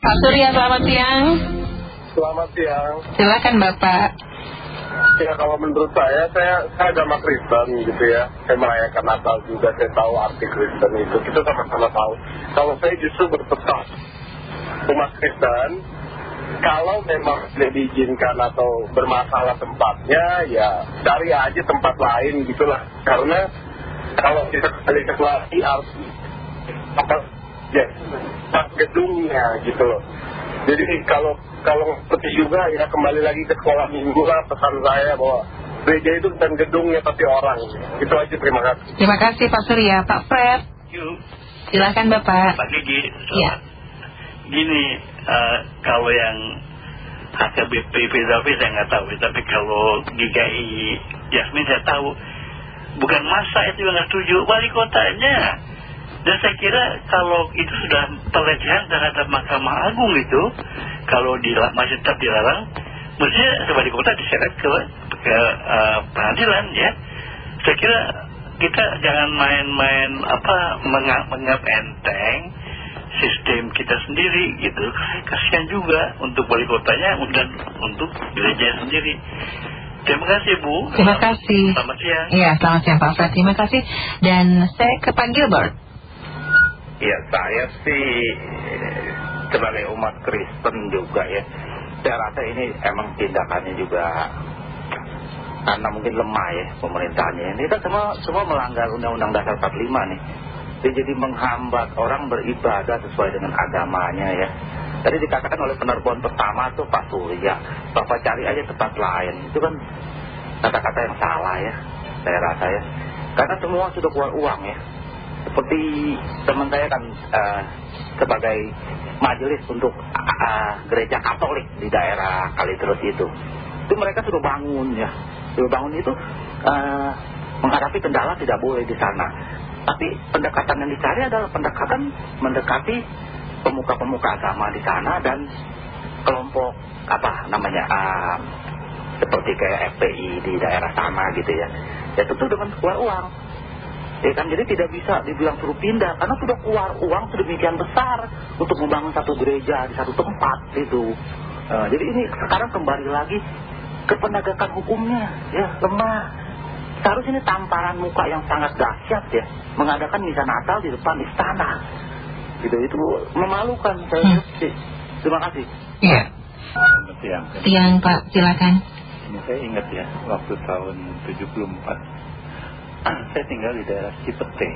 Pak Surya, selamat siang. Selamat siang. Silakan Bapak. Ya kalau menurut saya, saya, saya agama Kristen gitu ya. Saya merayakan Natal juga, saya tahu arti Kristen itu. Kita sama-sama tahu. Kalau saya justru berpesan umat Kristen, kalau memang tidak diizinkan atau bermasalah tempatnya, ya cari aja tempat lain gitulah. Karena kalau kita kembali ke lagi harus apa ya gedungnya gitu loh. Jadi kalau kalau seperti juga ya kembali lagi ke sekolah minggu lah pesan saya bahwa gereja itu bukan gedungnya tapi orang. Itu aja terima kasih. Terima kasih Pak Surya. Pak Fred. Silakan Bapak. Pak Gigi. Iya. Gini, eh, kalau yang HKBP Fidafi saya nggak tahu, tapi kalau GKI Yasmin saya tahu. Bukan masa itu yang nggak setuju, wali kotanya. Dan saya kira kalau itu sudah pelecehan terhadap Mahkamah Agung itu, kalau dilarang, masih tetap dilarang, mestinya wali kota diseret ke, ke eh, pengadilan ya. Saya kira kita jangan main-main apa menganggap menganggap enteng sistem kita sendiri gitu. Kasihan juga untuk wali kotanya dan untuk gereja sendiri. Terima kasih Bu. Terima kasih. Selamat siang. Iya, selamat siang Pak Fred. Terima kasih. Dan saya ke Pak Gilbert. Ya saya sih sebagai umat Kristen juga ya Saya rasa ini emang tindakannya juga Karena mungkin lemah ya pemerintahnya Ini kan semua, semua melanggar Undang-Undang Dasar 45 nih. Dia jadi menghambat orang beribadah sesuai dengan agamanya ya. Tadi dikatakan oleh penerbuan pertama tuh Pak Surya Bapak cari aja tempat lain. Itu kan kata-kata yang salah ya Saya rasa ya. Karena semua sudah keluar uang ya seperti teman saya kan uh, sebagai majelis untuk uh, gereja Katolik di daerah Kaliterus itu. Itu mereka sudah bangun ya. Sudah bangun itu uh, menghadapi kendala tidak boleh di sana. Tapi pendekatan yang dicari adalah pendekatan mendekati pemuka-pemuka agama di sana dan kelompok apa namanya seperti kayak FPI di daerah sana gitu ya. Ya tentu dengan keluar uang. Ya kan, jadi tidak bisa dibilang suruh pindah karena sudah keluar uang sedemikian besar untuk membangun satu gereja di satu tempat itu. Uh, jadi ini sekarang kembali lagi ke penegakan hukumnya, ya lemah. Seharusnya ini tamparan muka yang sangat dahsyat ya, mengadakan misa Natal di depan istana. Gitu itu memalukan saya Hmm. sih. Terima kasih. Iya. Siang. Siang Pak, silakan. Ini saya ingat ya, waktu tahun 74 saya tinggal di daerah Cipete,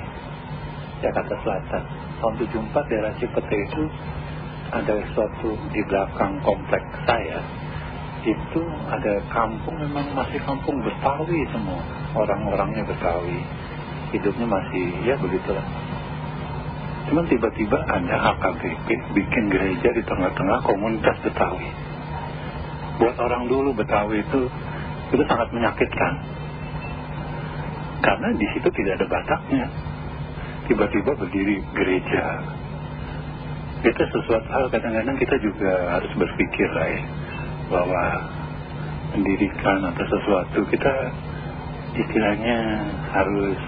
Jakarta Selatan. Tahun 74 daerah Cipete itu ada suatu di belakang kompleks saya. Itu ada kampung memang masih kampung Betawi semua. Orang-orangnya Betawi. Hidupnya masih ya begitulah. Cuman tiba-tiba ada HKBP bikin gereja di tengah-tengah komunitas Betawi. Buat orang dulu Betawi itu itu sangat menyakitkan. Karena di situ tidak ada bataknya. Tiba-tiba berdiri gereja. Itu sesuatu hal kadang-kadang kita juga harus berpikir lah ya. Bahwa mendirikan atau sesuatu kita istilahnya harus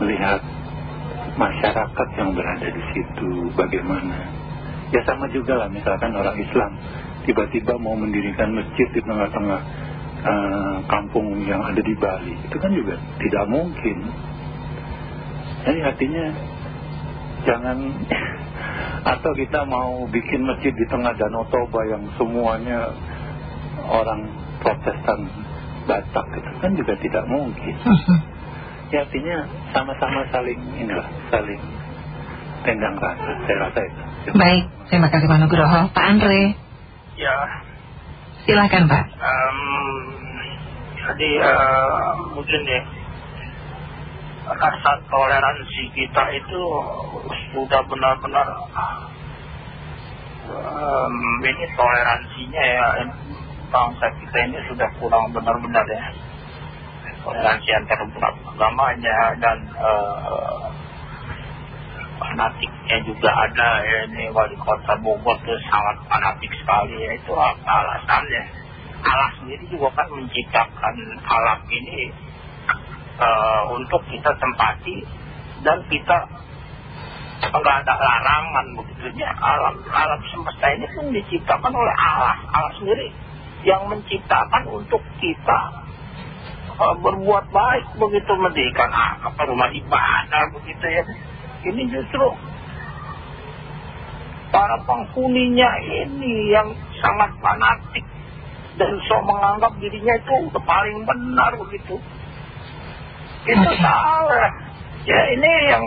melihat masyarakat yang berada di situ bagaimana. Ya sama juga lah misalkan orang Islam tiba-tiba mau mendirikan masjid di tengah-tengah uh, kampung yang ada di Bali. Itu kan juga tidak mungkin. Jadi artinya jangan atau kita mau bikin masjid di tengah Danau Toba yang semuanya orang Protestan Batak itu kan juga tidak mungkin. Ya artinya sama-sama saling inilah saling tendang rasa. Saya rasa itu. Baik, terima kasih Pak Nugroho. Pak Andre, Ya, silakan Pak. em, jadi eh, mungkin ya rasa toleransi kita itu sudah benar-benar em, ini toleransinya ya bangsa kita ini sudah kurang benar-benar ya toleransi antara umat agamanya dan eh, fanatiknya juga ada ya ini wali kota Bogor tuh sangat fanatik sekali ya itu apa alasannya? Allah sendiri juga kan menciptakan alam ini eh, untuk kita tempati dan kita nggak ada larangan begitunya alam alam semesta ini kan diciptakan oleh Allah. Allah sendiri yang menciptakan untuk kita uh, berbuat baik begitu mendirikan apa rumah ibadah begitu ya ini justru para penghuninya ini yang sangat fanatik dan so menganggap dirinya itu udah paling benar begitu itu salah ya ini yang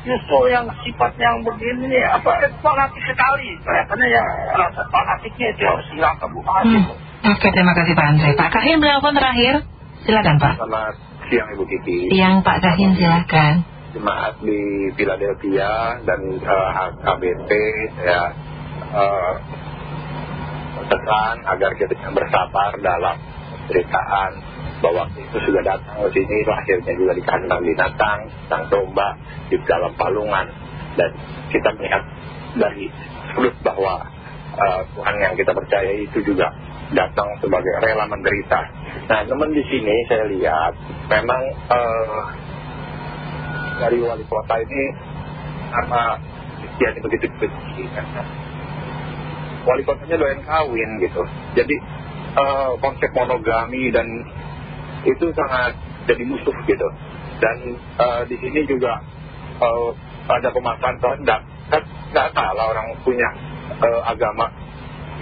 justru yang sifat yang begini apa fanatik sekali kelihatannya yang rasa fanatiknya itu harus hilang ke bupati Hmm. Oke, terima kasih Pak Andre. Pak Kahin telepon terakhir. Silakan Pak. Selamat siang Ibu Kiki. Yang Pak Kahin silakan. Jemaat di Philadelphia dan eh, HKBP saya eh, pesan agar kita bersabar dalam ceritaan bahwa itu sudah datang ke sini lahirnya juga di kandang binatang, sang domba di dalam palungan dan kita melihat dari sudut bahwa eh, Tuhan yang kita percaya itu juga datang sebagai rela menderita. Nah, teman di sini saya lihat memang dari wali kota ini karena Kristiani begitu benci kan. Wali kotanya doyan kawin gitu. Jadi eh, konsep monogami dan itu sangat jadi musuh gitu. Dan eh, di sini juga eh, ada pemaksaan kehendak. Kan nggak salah orang punya agama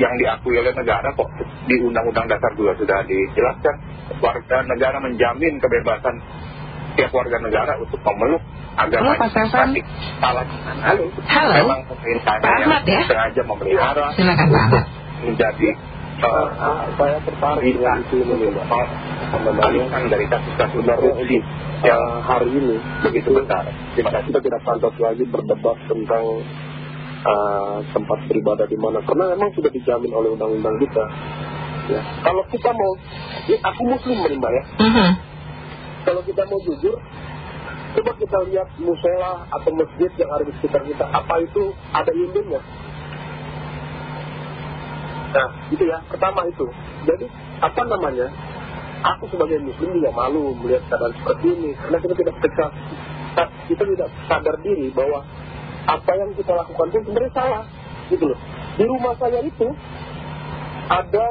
yang diakui oleh negara kok di Undang-Undang Dasar juga sudah dijelaskan warga negara menjamin kebebasan tiap warga negara untuk memeluk agama Halo, Pak Stefan. Tapi salah halo Halo. memang pemerintahnya Pak yang ya? sengaja memelihara Silakan Pak menjadi uh, saya tertarik dengan isu ini alihkan dari kasus-kasus korupsi yang Eh, hari ini begitu besar. Terima kasih. Kita tidak pantas lagi berdebat tentang eh, tempat beribadah di mana. Karena memang sudah dijamin oleh undang-undang kita. Ya. Kalau kita mau ya, aku muslim mbak ya. Mhm. Kalau kita mau jujur coba kita lihat musola atau masjid yang ada di sekitar kita. Apa itu ada induknya nah itu ya pertama itu. Jadi apa namanya? Aku sebagai muslim juga malu melihat keadaan seperti ini karena kita tidak periksa kita tidak sadar diri bahwa apa yang kita lakukan itu sebenarnya salah gitu loh. Di rumah saya itu ada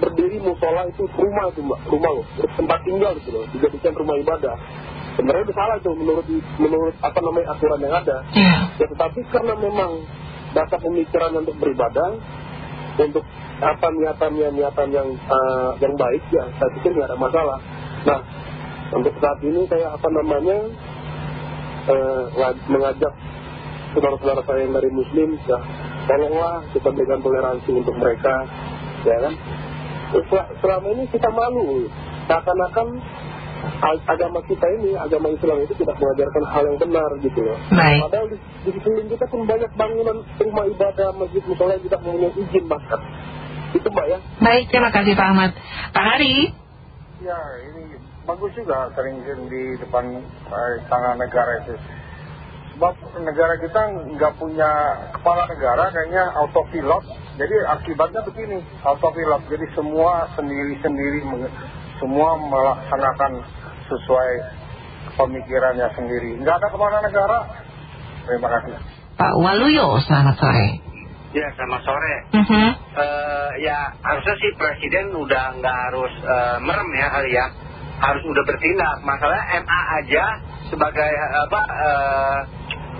berdiri musola itu rumah itu mbak. Rumah loh. Tempat tinggal gitu loh. Dijadikan rumah ibadah. Sebenarnya itu salah itu menurut menurut apa namanya aturan yang ada. Iya. ya tetapi karena memang dasar pemikiran untuk beribadah untuk apa niatannya niatan yang eh, yang baik ya saya pikir nggak ada masalah. Nah untuk saat ini saya apa namanya eh, ngaj- mengajak saudara-saudara saya yang dari muslim ya tolonglah kita berikan toleransi untuk mereka. Ya kan selama ini kita malu seakan-akan ag- agama kita ini agama Islam itu tidak mengajarkan hal yang benar gitu loh Baik. Padahal di, di sekeliling kita pun banyak bangunan rumah ibadah, masjid, musola yang tidak mempunyai izin bahkan. Itu mbak ya. Baik, terima kasih Pak Ahmad. Pak Hari. Ya, ini bagus juga sering di depan eh, tangan negara itu. Sebab negara kita nggak punya kepala negara, kayaknya autopilot. Jadi akibatnya begini, autopilot. Jadi semua sendiri-sendiri, semua melaksanakan sesuai pemikirannya sendiri. Nggak ada kepala negara. Terima kasih. Pak Waluyo, selamat sore. Ya, selamat sore. Mhm. Eh, ya, harusnya sih Presiden udah nggak harus eh, merem ya kali ya. Harus udah bertindak. Masalahnya MA aja sebagai eh, apa eh,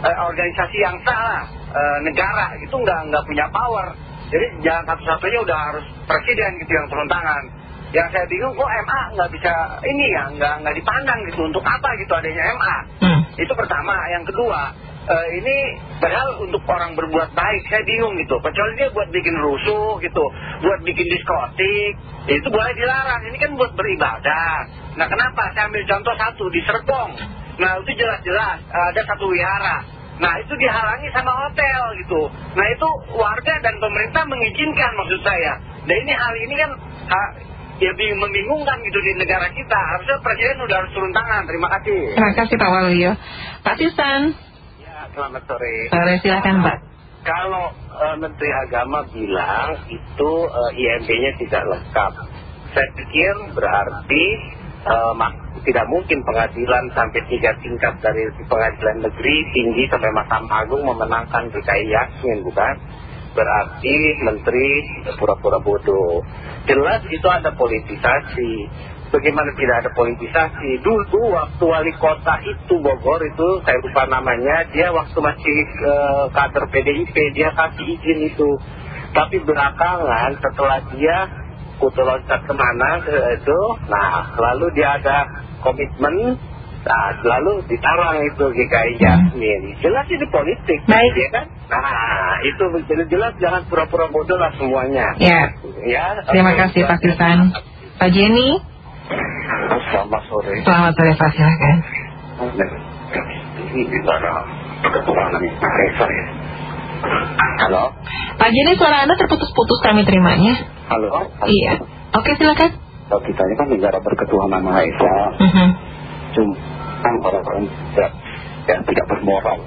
eh, organisasi yang sah eh, negara itu nggak nggak punya power. Jadi jalan satu-satunya udah harus Presiden gitu yang turun tangan. Yang saya bingung kok MA nggak bisa ini ya nggak nggak dipandang gitu untuk apa gitu adanya MA. Hmm. Itu pertama. Yang kedua, eh, ini padahal untuk orang berbuat baik, saya bingung gitu. Kecuali dia buat bikin rusuh gitu, buat bikin diskotik, ya itu boleh dilarang. Ini kan buat beribadah. Nah kenapa? Saya ambil contoh satu, di Serpong. Nah itu jelas-jelas ada satu wihara. Nah itu dihalangi sama hotel gitu. Nah itu warga dan pemerintah mengizinkan maksud saya. Nah ini hal ini kan ha- ya bing- membingungkan gitu di negara kita. Harusnya presiden udah harus turun tangan. Terima kasih. Terima kasih Pak Waluyo. Pak Tisan. ya selamat sore Sore, silakan Pak. kalau eh, Menteri Agama bilang itu eh, IMB-nya tidak lengkap saya pikir berarti tidak mungkin pengadilan sampai tiga tingkat dari pengadilan negeri tinggi sampai Mahkamah Agung memenangkan DKI Yasmin bukan? Berarti menteri pura-pura bodoh. Jelas itu ada politisasi. Bagaimana tidak ada politisasi? Dulu waktu wali kota itu Bogor itu saya lupa namanya, dia waktu masih eh, kader PDIP dia kasih izin itu. Tapi belakangan setelah dia kutu loncat ke mana ke itu, nah lalu dia ada komitmen, nah lalu ditarang itu GKI Yasmin. Jelas ini politik, Baik. ya kan? Nah itu jelas jangan pura-pura bodoh lah semuanya. Ya, Ya. terima kasih Pak Kirsan. Pak Jenny, Selamat sore. selamat sore Pak, silakan. Ini gimana ketuanan Reza ya? Halo? Pak Jenny, suara Anda terputus-putus kami terimanya. Halo? Iya. Oke, silakan. Kalau kita ini kan negara berketuhanan Maha Esa, Mhm. cuma kan orang-orang tidak, ya, tidak bermoral.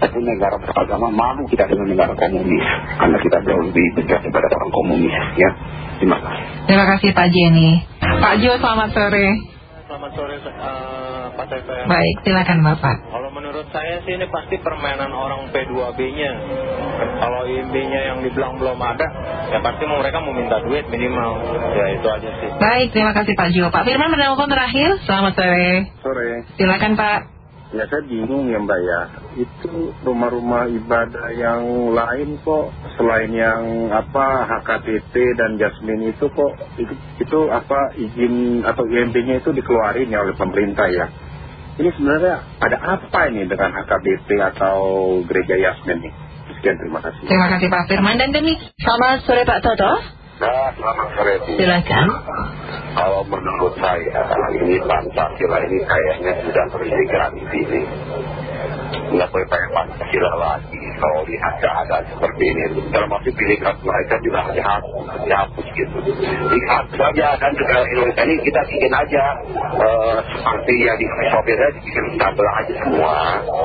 Tapi negara beragama malu kita dengan negara komunis, karena kita jauh lebih bejat daripada orang komunis, ya. Terima kasih. Terima kasih Pak Jenny. Pak Jo, selamat sore. Selamat sore eh, Pak TPM. Baik, silakan Bapak. Kalau menurut saya sih ini pasti permainan orang P2B-nya. Kalau IMB-nya yang dibilang belum ada, ya pasti mau mereka mau minta duit minimal. Ya itu aja sih. Baik, terima kasih Pak Jo. Pak Firman menelpon terakhir. Selamat sore. Sore. Silakan Pak. Ya saya bingung ya Mbak ya. Itu rumah-rumah ibadah yang lain kok selain yang apa HKTP dan Jasmine itu kok itu, itu apa izin atau IMB-nya itu dikeluarin ya oleh pemerintah ya. Ini sebenarnya ada apa ini dengan HKBP atau Gereja Yasmin nih? Sekian terima kasih. Terima kasih Pak Firman. Dan demi selamat sore Pak Toto. Nah, selamat sore. Silakan. Kalau menurut saya ini Pancasila ini kayaknya sudah terintegrasi ini. Nggak boleh pakai Pancasila lagi. Kalau lihat keadaan seperti ini, termasuk pilihan mereka juga dihapus, dihapus gitu. Lihat saja kan negara Indonesia ini kita bikin aja eh, seperti yang di Uni Soviet aja bikin tabel aja semua.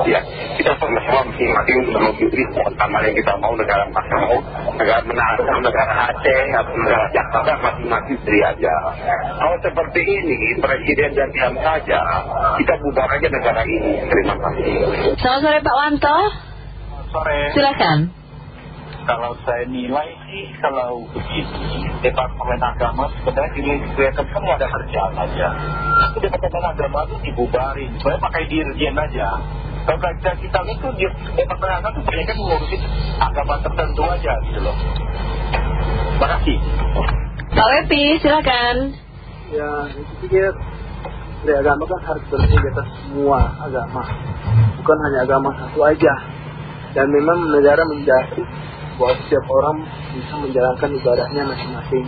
Ya, kita sama-sama masing-masing kota mana yang kita mau negara mana mau negara Menara, negara Aceh, atau negara Jakarta masing-masing sendiri aja. Kalau seperti ini, presiden dan diam saja, kita bubar aja negara ini. Terima kasih. Selamat sore Pak Wanto. Sore. Silakan. Kalau saya nilai sih kalau begini Departemen Agama sebenarnya kelihatan semua ada kerjaan aja. Itu Departemen Agama itu dibubarin. Sebenarnya pakai dirjen aja. Kalau kita kita di Departemen Agama tuh banyak kan ngurusin agama tertentu aja gitu loh. Terima kasih. Pak Wepi, silakan. Ya, saya pikir dari agama kan harus berdiri di atas semua agama, bukan hanya agama satu aja. Dan memang negara menjadi bahwa setiap orang bisa menjalankan ibadahnya masing-masing.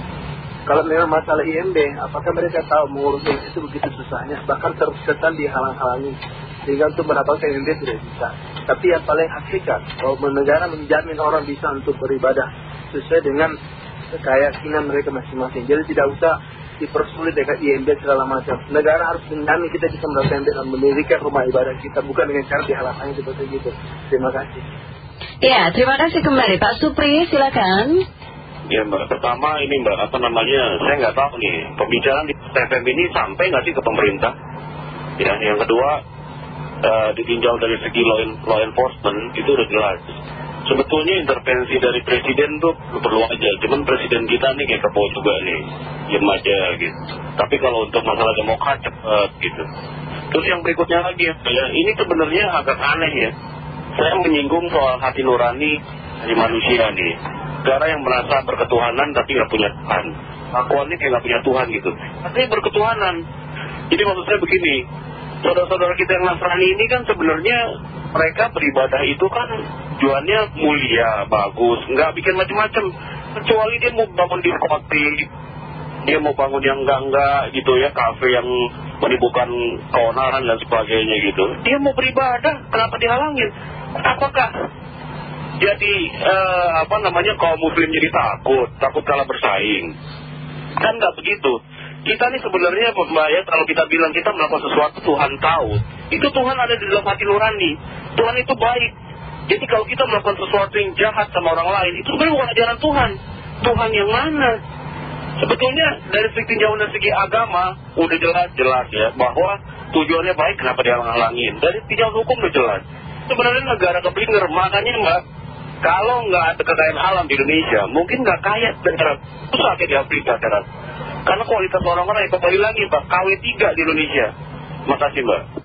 Kalau memang masalah IMB, apakah mereka tahu mengurus itu begitu susahnya, bahkan terus-terusan dihalang-halangi, sehingga untuk mendapatkan IMB tidak bisa. Tapi yang paling hakikat, bahwa negara menjamin orang bisa untuk beribadah sesuai dengan keyakinan mereka masing-masing. Jadi tidak usah dipersulit dengan IMB segala macam. Negara harus menjamin kita bisa melakukan dan mendirikan rumah ibadah kita, bukan dengan cara dihalang-halangi seperti itu. Terima kasih. Ya, terima kasih kembali Pak Supri, silakan. Ya mbak, pertama ini mbak, apa namanya, saya nggak tahu nih, pembicaraan di TFM ini sampai nggak sih ke pemerintah? Ya, yang kedua, eh, ditinjau dari segi law, law enforcement, itu udah jelas. Sebetulnya intervensi dari presiden tuh perlu aja, cuman presiden kita nih kayak kepo juga nih, diem aja gitu. Tapi kalau untuk masalah demokrat cepet gitu. Terus yang berikutnya lagi ya, ini sebenarnya agak aneh ya. Saya menyinggung soal hati nurani dari manusia nih. Negara yang merasa berketuhanan tapi nggak punya Tuhan. Akuannya kayak nggak punya Tuhan gitu. Tapi berketuhanan. Jadi maksud saya begini, saudara-saudara kita yang Nasrani ini kan sebenarnya mereka beribadah itu kan tujuannya mulia, bagus, nggak bikin macam-macam. Kecuali dia mau bangun diskotik, dia mau bangun yang enggak-enggak gitu ya, kafe yang menimbulkan keonaran dan sebagainya gitu. Dia mau beribadah, kenapa dihalangin? Apakah jadi eh, apa namanya kaum muslim jadi takut, takut kalah bersaing? Kan nggak begitu. Kita nih sebenarnya Mbak ya, kalau kita bilang kita melakukan sesuatu Tuhan tahu, itu Tuhan ada di dalam hati nurani. Tuhan itu baik. Jadi kalau kita melakukan sesuatu yang jahat sama orang lain, itu sebenarnya bukan ajaran Tuhan. Tuhan yang mana? Sebetulnya dari segi tinjauan dari segi agama udah jelas-jelas ya bahwa tujuannya baik kenapa dia halangin. Dari tinjauan hukum udah jelas. Sebenarnya negara keblinger makanya mbak kalau nggak ada kekayaan alam di Indonesia mungkin nggak kaya negara susah kayak di Afrika. Karena kualitas orang-orang yang kembali lagi pak KW3 di Indonesia. Makasih mbak.